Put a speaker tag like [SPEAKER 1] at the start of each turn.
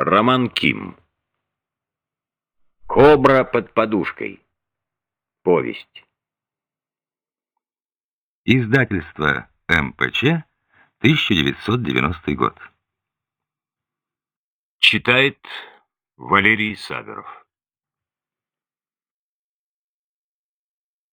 [SPEAKER 1] Роман Ким. Кобра под подушкой. Повесть.
[SPEAKER 2] Издательство МПЧ, 1990 год.
[SPEAKER 1] Читает Валерий Саверов.